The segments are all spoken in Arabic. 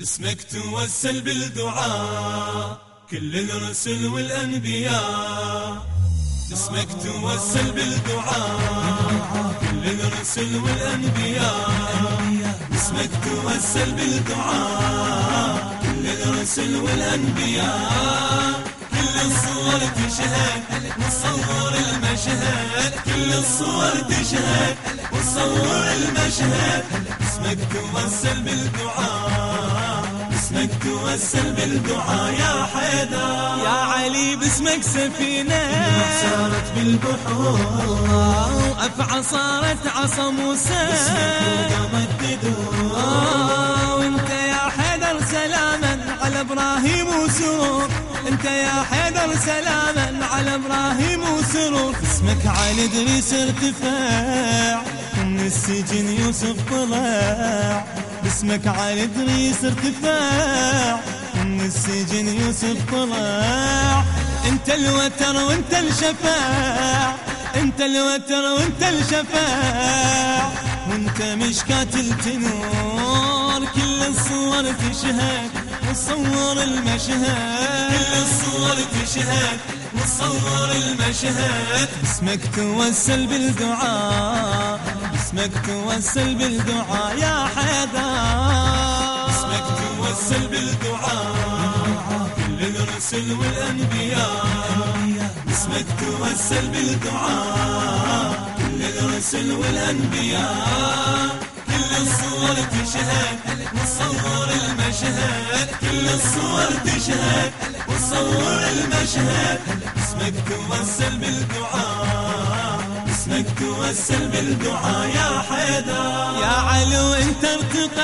باسمك توسل بالدعاء كل الرسل والأنبياء. باسمك توسل بالدعاء كل الرسل والأنبياء. باسمك توسل بالدعاء كل الرسل والأنبياء. كل الصور تشهد وصور المشهد. كل الصور تشهد وصور المشهد. اسمك توسل بالدعاء. اسمك توسل بالدعاء يا حيدر. يا علي باسمك سفينة. صارت بالبحور. وأفعى صارت عصا موسى. آه، وانت يا حيدر سلاما على إبراهيم وسرور. انت يا حيدر سلاما على إبراهيم وسرور. اسمك علي ادريس ارتفاع ومن السجن يوسف طلع. باسمك علي إدريس ارتفاع. ومن السجن يوسف طلع. إنت الوتر وإنت الشفاع. إنت الوتر وإنت الشفاع. وإنت مشكاة التنور. كل الصور تشهد وتصور المشهد. كل الصور تشهد وتصور المشهد. اسمك توسل بالدعاء. اسمك توسل بالدعاء يا حيدر. اسمك توسل بالدعاء كل الرسل والأنبياء. اسمك توسل بالدعاء كل الرسل والأنبياء. كل الصور تشهد وصور المشهد. كل الصور تشهد وصور المشهد. اسمك توسل بالدعاء. اسمك توسل بالدعاء يا حيدر. يا علو انت ارتقيت.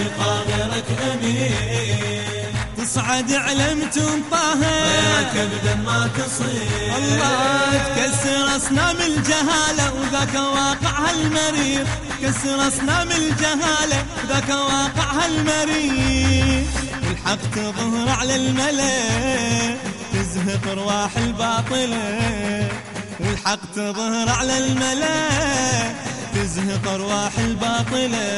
ارتقى غيرك أمين. تصعد علمتم طه. غيرك أبدا ما تصير الله تكسر أصنام الجهاله وذاك واقعها المرير كسر أصنام الجهاله وذاك واقعها المرير والحق تظهر على الملأ تزهق أرواح الباطله والحق تظهر على الملا تزهق أرواح الباطلة.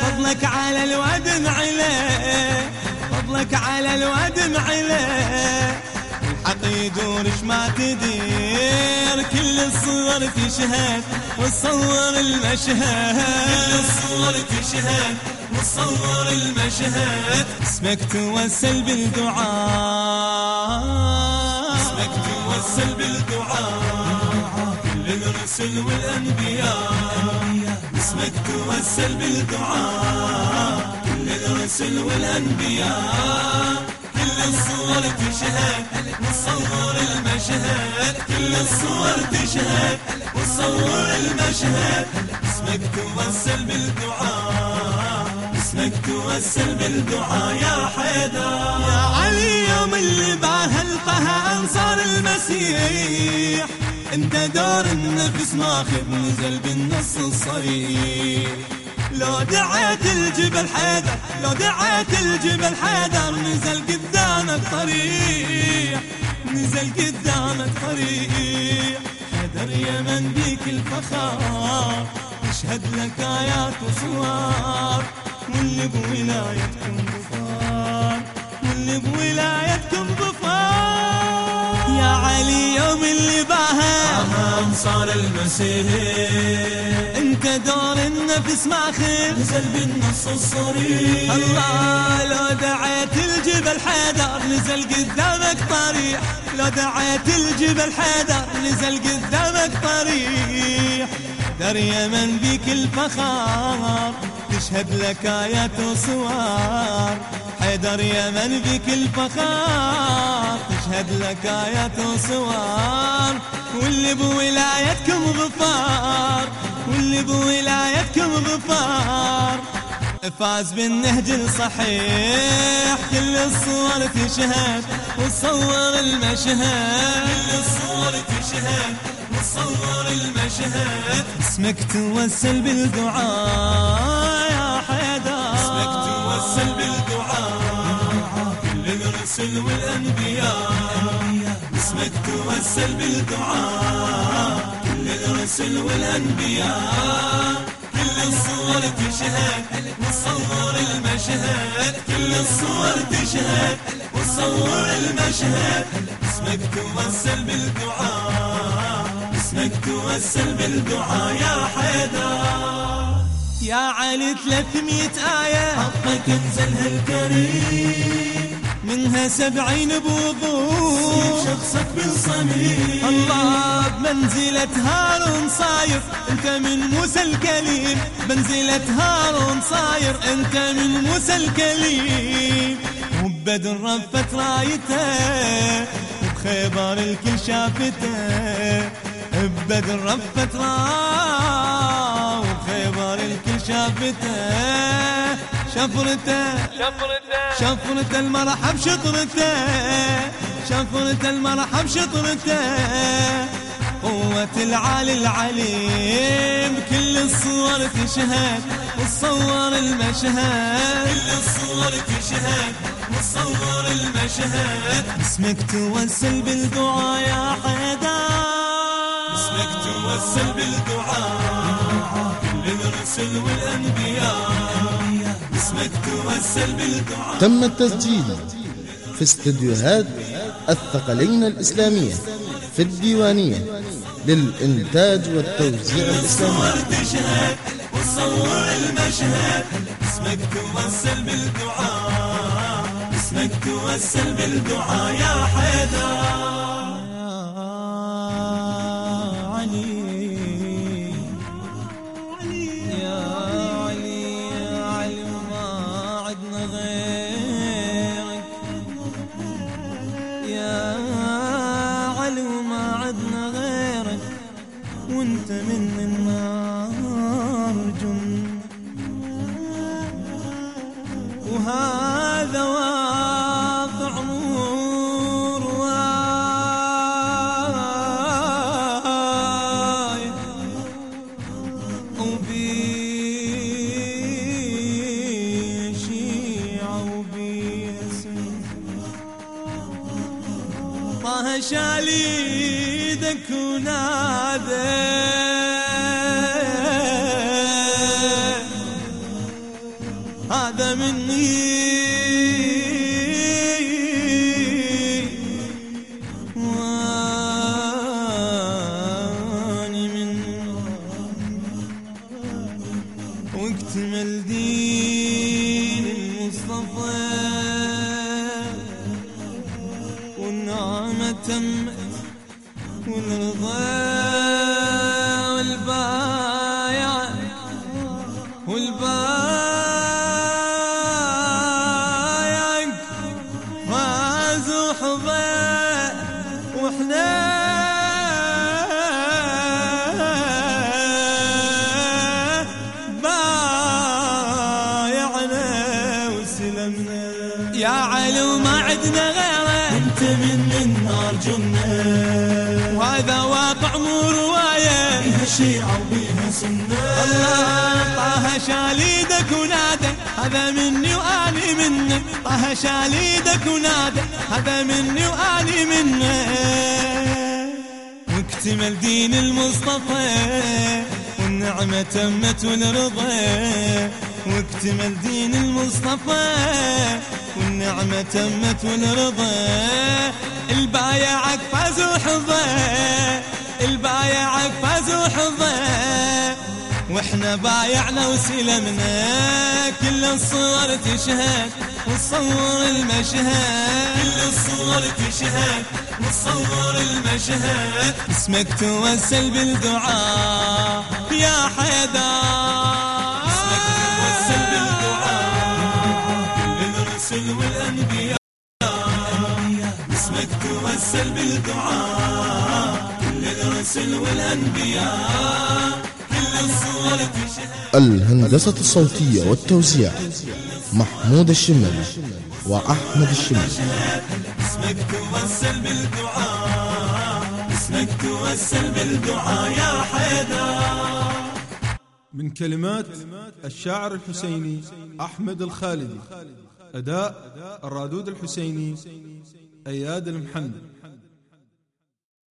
فضلك على الواد عليه فضلك على الواد عليه الحق يدورش ما تدير كل الصور تشهد وتصور المشهد. كل الصور تشهد وتصور المشهد. اسمك توسل بالدعاء. اسمك توسل بالدعاء كل الرسل والأنبياء. اسمك توسل بالدعاء كل الرسل والأنبياء. كل الصور تشهد وتصور المشهد. كل الصور تشهد وتصور المشهد. اسمك توسل بالدعاء اسمك توسل بالدعاء يا حيدر. يا علي يوم اللي باه القها أنصار المسيح. انت دور النفس ماخذ نزل بالنص الصريح. لو دعيت الجبل حيدر لو دعيت الجبل حيدر نزل قدامك طريح نزل قدامك طريح حيدر يمن بيك الفخار. تشهد لك آيات وصور واللي بولايتكم ظفار واللي بولايتكم ظفار يا علي يوم اللي باها أنصار المسيح. انت دور النفس ماخذ نزل بالنص الصريح. الله لو دعيت الجبل حيدر نزل قدامك طريح. لو دعيت الجبل حيدر نزل قدامك طريح. در يمن بيك الفخار. تشهد لك آيات وصور حيدر يمن بيك الفخار. تشهد لك آيات وصور واللي بولايتكم غفار. واللي بولايتكم غفار. فاز بالنهج الصحيح. كل الصور تشهد وتصور المشهد. كل الصور تشهد وتصور المشهد. اسمك توسل بالدعاء. يا توسل بالدعاء كل الرسل والأنبياء اسمك توسل بالدعاء كل الرسل والأنبياء كل الصور تشهد وتصور المشهد كل الصور تشهد وصور المشهد اسمك توسل بالدعاء اسمك توسل بالدعاء يا حيدر. يا علي ثلاثمية آية. حقك انزلها الكريم منها سبعين بوضوح شخصك بالصميم. الله بمنزلة هارون صاير انت من موسى الكليم. منزلة هارون صاير انت من موسى الكليم. وبدر رفت رايته وبخيبر الكل شافته. ببدر رفت رايته. شافته شفرته شفرة المرحب شطرته شفرة المرحب شطرته قوة العالي العليم كل الصور تشهد وتصور المشهد. كل الصور تشهد وتصور المشهد. اسمك توسل بالدعاء يا حيدر. اسمك توسل بالدعاء. الرسل والأنبياء. اسمك توسل بالدعاء. تم التسجيل في استديوهات الثقلين الإسلامية في الديوانية للإنتاج والتوزيع الإسلامي. وصور المشهد. اسمك توسل بالدعاء. اسمك توسل بالدعاء يا حيدر. ونادى. هذا مني. واني منه. واكتمل دين المصطفى والنعمة تمت والبايع والبايع وإحنا بايعنا وسلمنا يا علي وما عدنا غيره. انت من النار جنة. وهذا واقع مو رواية. بيها شيعة وبيها سنة. الله طه شاليدك ونادى هذا مني وأني منه. طه شاليدك ونادى هذا مني وأني منه. واكتمل دين المصطفى. والنعمة تمت والرضا واكتمل دين المصطفى. والنعمة تمت والرضا البايعك فاز وحظى البايعك فاز وحظى وإحنا بايعنا وسلمنا كل الصور تشهد وتصور المشهد. كل الصور تشهد وتصور المشهد. اسمك توسل بالدعاء يا حيدر. اسمك توسل بالدعاء كل الرسل والأنبياء. توسل بالدعاء كل الرسل والأنبياء كل الصور تشهد الهندسة الصوتية والتوزيع محمود الشمري وأحمد الشمري اسمك توسل بالدعاء اسمك توسل بالدعاء يا حيدر. من كلمات الشاعر الحسيني أحمد الخالدي أداء الرادود الحسيني أياد المحنى